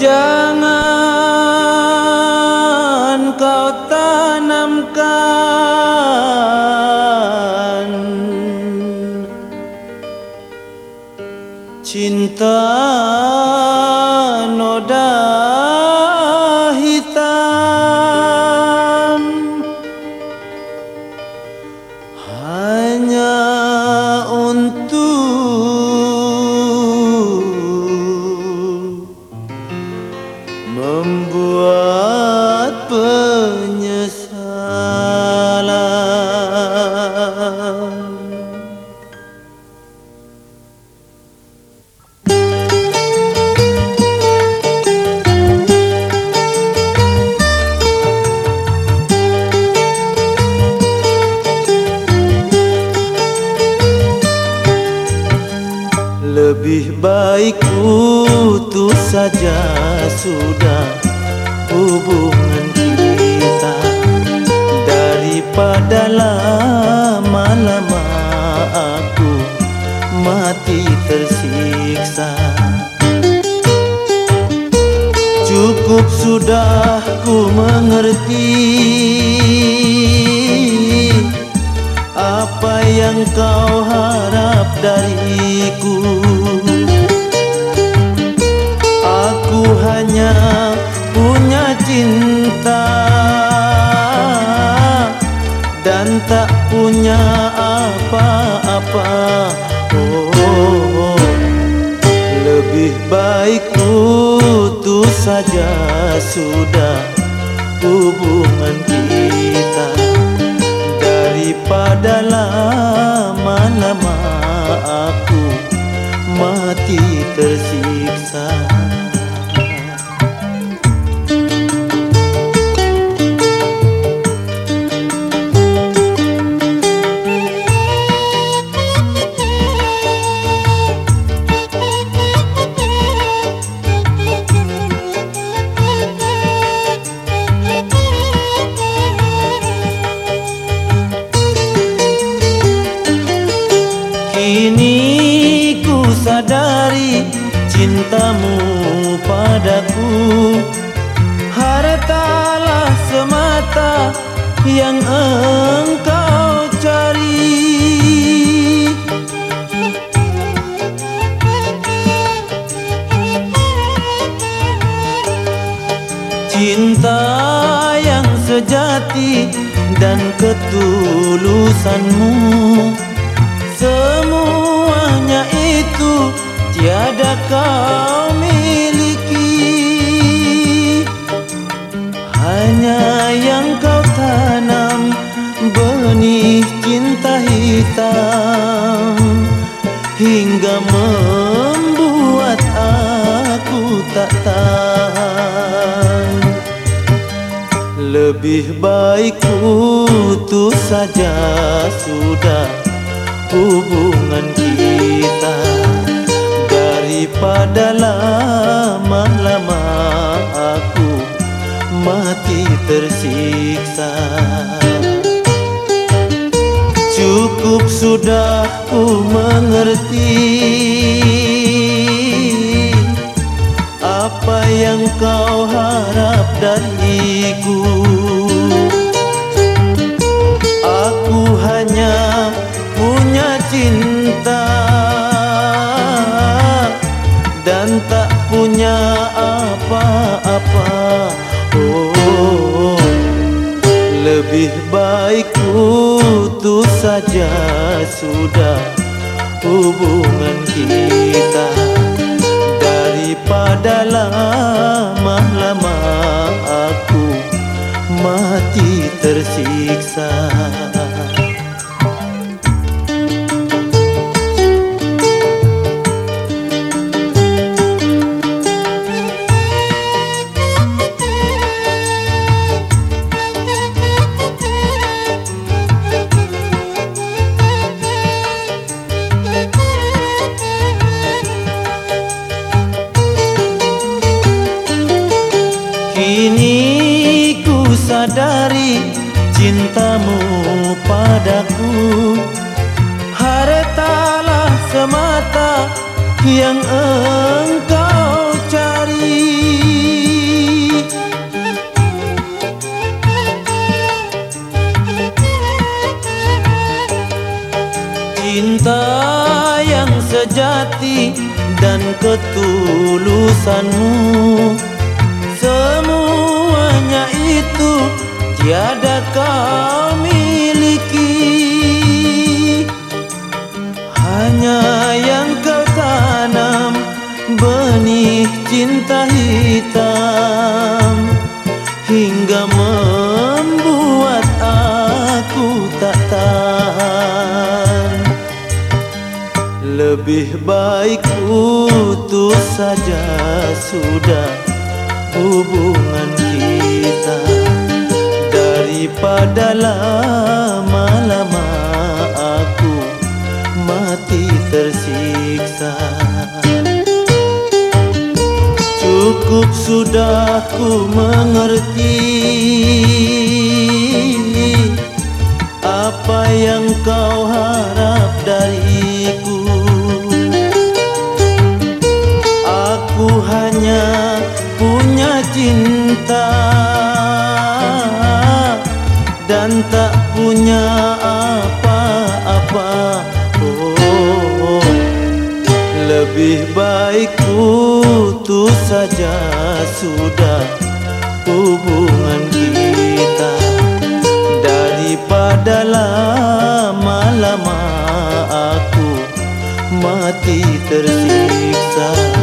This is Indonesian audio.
Jangan kau tanamkan Cinta saja sudah hubungan kita. Daripada lama-lama aku mati tersiksa. Cukup sudah ku mengerti Apa yang kau harap dariku Lebih baik putus saja sudah hubungan kita Daripada cintamu padaku. Hartalah semata yang engkau cari. Cinta yang sejati dan ketulusanmu itu tiada kau miliki. Hanya yang kau tanam benih cinta hitam. Hingga membuat aku tak tahan. Lebih baik putus saja sudah hubungan Daripada lama-lama aku mati tersiksa. Cukup sudah ku mengerti Apa yang kau harap dariku Aku saja sudah hubungan kita. Daripada lama-lama aku mati tersiksa cintamu padaku. Hartalah semata yang engkau cari. Cinta yang sejati dan ketulusanmu Semuanya itu tiada kau miliki. Hanya yang kau tanam benih cinta hitam. Hingga membuat aku tak tahan. Lebih baik putus saja sudah hubungan kita Daripada lama-lama aku mati tersiksa. Cukup sudah ku mengerti Apa yang kau harap dariku? Aku hanya punya cinta Dan tak punya apa-apa. Oh, Lebih baik putus saja sudah hubungan kita Daripada lama-lama aku mati tersiksa